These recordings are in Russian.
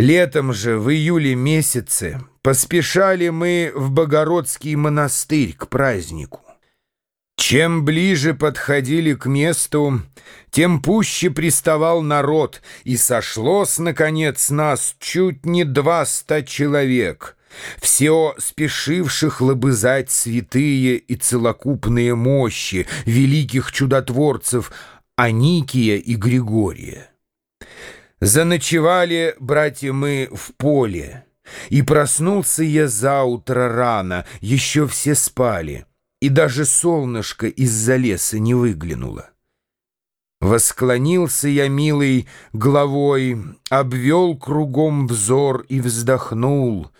Летом же, в июле месяце, поспешали мы в Богородский монастырь к празднику. Чем ближе подходили к месту, тем пуще приставал народ, и сошлось, наконец, нас чуть не два человек, все спешивших лобызать святые и целокупные мощи великих чудотворцев Аникия и Григория. Заночевали, братья, мы в поле, и проснулся я за утро рано, еще все спали, и даже солнышко из-за леса не выглянуло. Восклонился я, милый, головой, обвел кругом взор и вздохнул.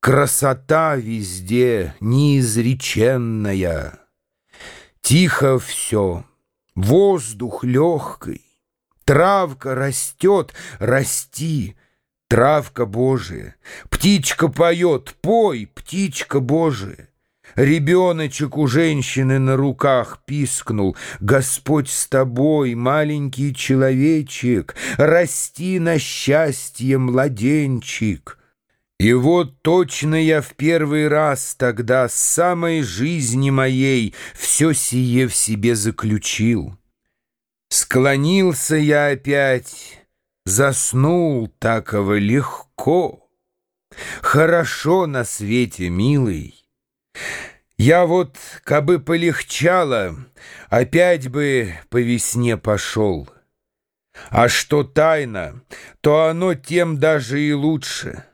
Красота везде неизреченная. Тихо все, воздух легкий. Травка растет, расти, травка Божия. Птичка поет, пой, птичка Божия. Ребеночек у женщины на руках пискнул. Господь с тобой, маленький человечек, Расти на счастье, младенчик. И вот точно я в первый раз тогда с самой жизни моей Все сие в себе заключил. Склонился я опять, заснул таково легко. Хорошо на свете, милый. Я вот, кабы полегчало, опять бы по весне пошел. А что тайна, то оно тем даже и лучше.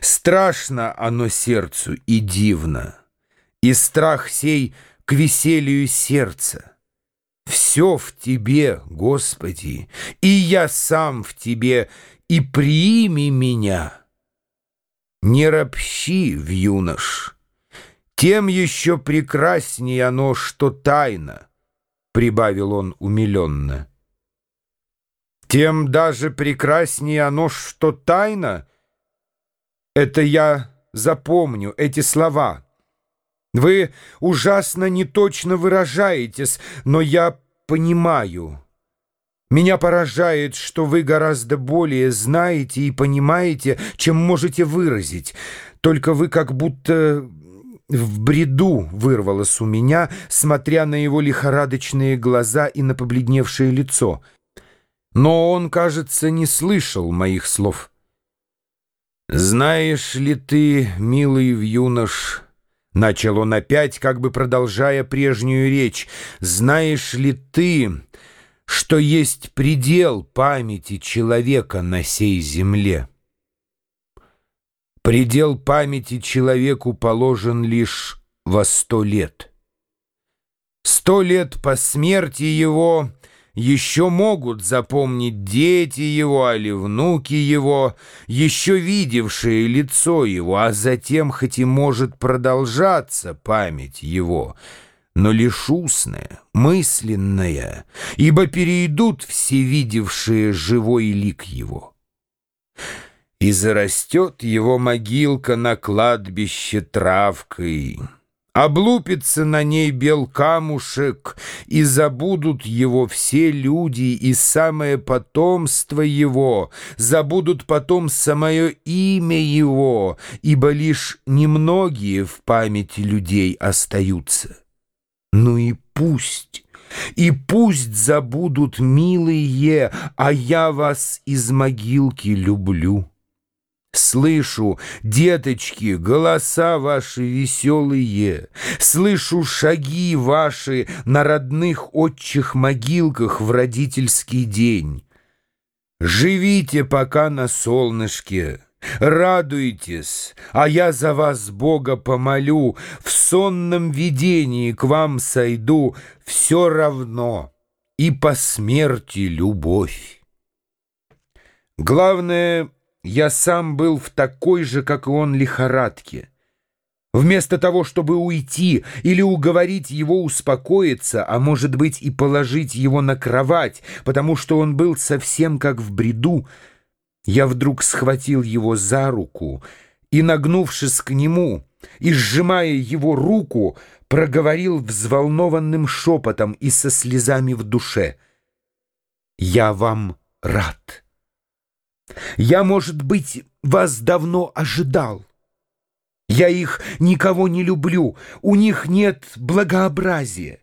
Страшно оно сердцу и дивно, и страх сей к веселью сердца. Все в Тебе, Господи, и я сам в Тебе, и прими меня. Не ропщи в юнош, тем еще прекраснее оно, что тайна, — прибавил он умиленно. Тем даже прекраснее оно, что тайна? Это я запомню, эти слова — вы ужасно неточно выражаетесь, но я понимаю. Меня поражает, что вы гораздо более знаете и понимаете, чем можете выразить. Только вы как будто в бреду вырвалось у меня, смотря на его лихорадочные глаза и на побледневшее лицо. Но он, кажется, не слышал моих слов. «Знаешь ли ты, милый юнош...» Начал он опять, как бы продолжая прежнюю речь. «Знаешь ли ты, что есть предел памяти человека на сей земле?» Предел памяти человеку положен лишь во сто лет. Сто лет по смерти его еще могут запомнить дети его, али внуки его, еще видевшие лицо его, а затем хоть и может продолжаться память его, но лишь устная, мысленная, ибо перейдут все видевшие живой лик его. И зарастет его могилка на кладбище травкой — Облупится на ней бел камушек, и забудут его все люди и самое потомство его, забудут потом самое имя его, ибо лишь немногие в памяти людей остаются. Ну и пусть, и пусть забудут, милые, а я вас из могилки люблю. Слышу, деточки, голоса ваши веселые, Слышу шаги ваши на родных отчих могилках в родительский день. Живите пока на солнышке, радуйтесь, а я за вас Бога помолю, В сонном видении к вам сойду, все равно, и по смерти любовь. Главное — я сам был в такой же, как и он, лихорадке. Вместо того, чтобы уйти или уговорить его успокоиться, а может быть и положить его на кровать, потому что он был совсем как в бреду, я вдруг схватил его за руку и, нагнувшись к нему и сжимая его руку, проговорил взволнованным шепотом и со слезами в душе. «Я вам рад». Я, может быть, вас давно ожидал. Я их никого не люблю, у них нет благообразия.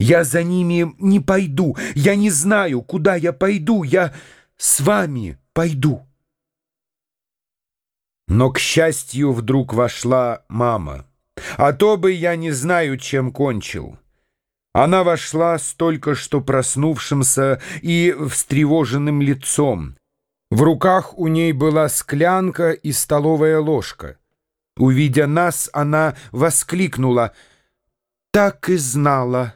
Я за ними не пойду, я не знаю, куда я пойду, я с вами пойду. Но, к счастью, вдруг вошла мама. А то бы я не знаю, чем кончил. Она вошла с только что проснувшимся и встревоженным лицом. В руках у ней была склянка и столовая ложка. Увидя нас, она воскликнула «Так и знала».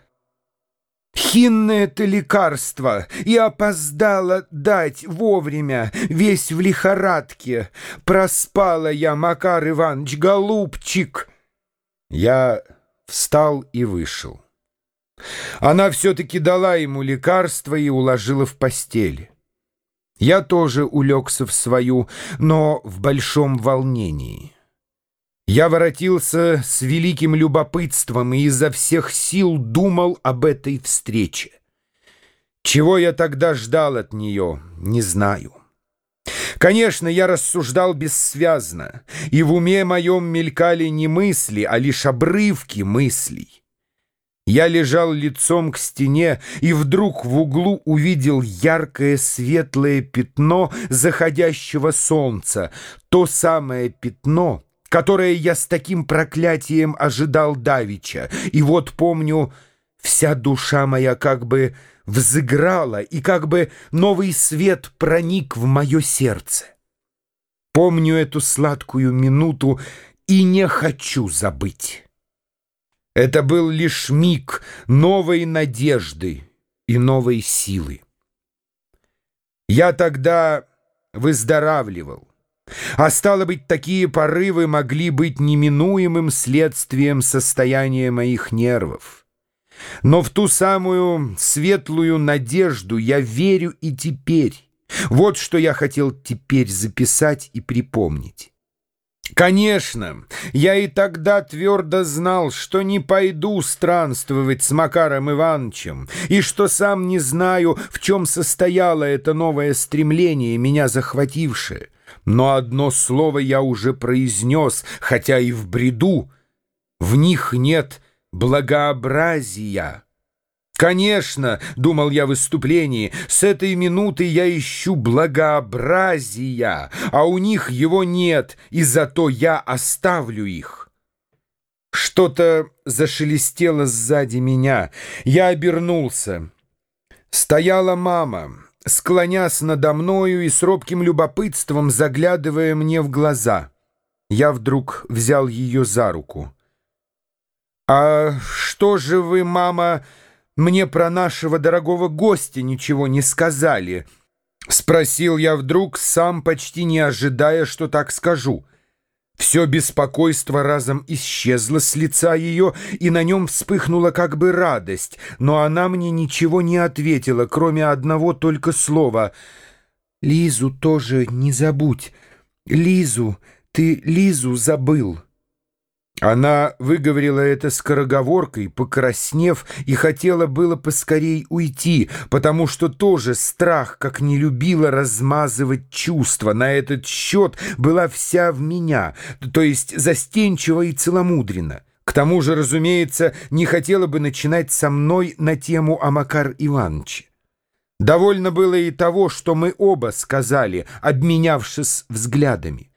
Хинное это лекарство, и опоздала дать вовремя, весь в лихорадке. Проспала я, Макар Иванович, голубчик. Я встал и вышел. Она все-таки дала ему лекарство и уложила в постель. Я тоже улегся в свою, но в большом волнении. Я воротился с великим любопытством и изо всех сил думал об этой встрече. Чего я тогда ждал от нее, не знаю. Конечно, я рассуждал бессвязно, и в уме моем мелькали не мысли, а лишь обрывки мыслей. Я лежал лицом к стене и вдруг в углу увидел яркое светлое пятно заходящего солнца, то самое пятно — которое я с таким проклятием ожидал Давича. И вот помню, вся душа моя как бы взыграла, и как бы новый свет проник в мое сердце. Помню эту сладкую минуту и не хочу забыть. Это был лишь миг новой надежды и новой силы. Я тогда выздоравливал. А стало быть, такие порывы могли быть неминуемым следствием состояния моих нервов. Но в ту самую светлую надежду я верю и теперь. Вот что я хотел теперь записать и припомнить. Конечно, я и тогда твердо знал, что не пойду странствовать с Макаром Ивановичем, и что сам не знаю, в чем состояло это новое стремление, меня захватившее. Но одно слово я уже произнес, хотя и в бреду. В них нет благообразия. Конечно, думал я в выступлении, с этой минуты я ищу благообразия, а у них его нет, и зато я оставлю их. Что-то зашелестело сзади меня. Я обернулся. Стояла мама склонясь надо мною и с робким любопытством заглядывая мне в глаза. Я вдруг взял ее за руку. «А что же вы, мама, мне про нашего дорогого гостя ничего не сказали?» — спросил я вдруг, сам почти не ожидая, что так скажу. Все беспокойство разом исчезло с лица ее, и на нем вспыхнула как бы радость, но она мне ничего не ответила, кроме одного только слова. «Лизу тоже не забудь. Лизу, ты Лизу забыл». Она выговорила это скороговоркой, покраснев, и хотела было поскорей уйти, потому что тоже страх, как не любила размазывать чувства. На этот счет была вся в меня, то есть застенчива и целомудрена. К тому же, разумеется, не хотела бы начинать со мной на тему о Макар Ивановиче. Довольно было и того, что мы оба сказали, обменявшись взглядами.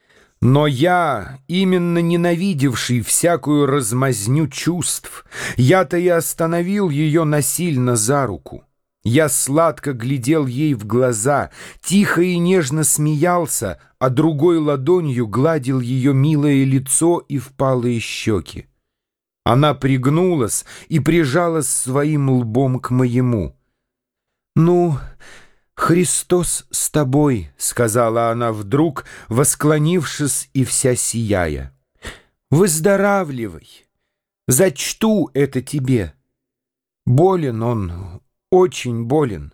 Но я, именно ненавидевший всякую размазню чувств, я-то и остановил ее насильно за руку. Я сладко глядел ей в глаза, тихо и нежно смеялся, а другой ладонью гладил ее милое лицо и впалые щеки. Она пригнулась и прижалась своим лбом к моему. «Ну...» «Христос с тобой», — сказала она вдруг, восклонившись и вся сияя. «Выздоравливай, зачту это тебе. Болен он, очень болен.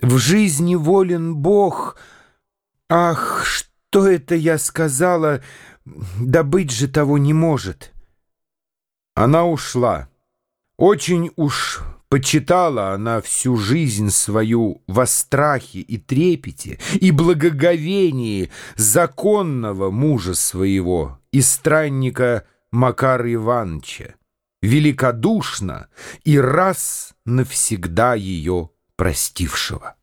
В жизни волен Бог. Ах, что это я сказала, да быть же того не может». Она ушла. Очень уж Почитала она всю жизнь свою во страхе и трепете и благоговении законного мужа своего и странника Макара Ивановича, великодушно и раз навсегда ее простившего.